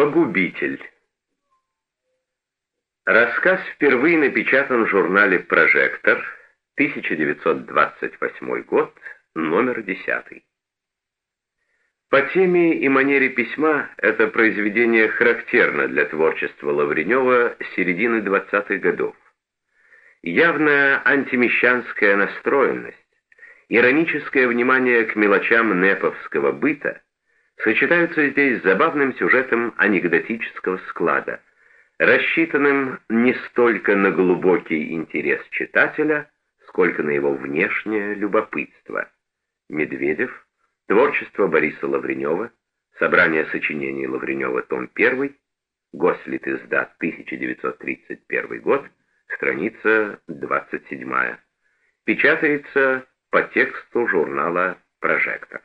Погубитель. Рассказ впервые напечатан в журнале «Прожектор», 1928 год, номер 10. По теме и манере письма это произведение характерно для творчества Лавренева середины 20-х годов. Явная антимещанская настроенность, ироническое внимание к мелочам неповского быта сочетаются здесь с забавным сюжетом анекдотического склада, рассчитанным не столько на глубокий интерес читателя, сколько на его внешнее любопытство. Медведев Творчество Бориса Лавренева, собрание сочинений Лавренева, том 1, Гослит издат 1931 год, страница 27. Печатается по тексту журнала «Прожектор».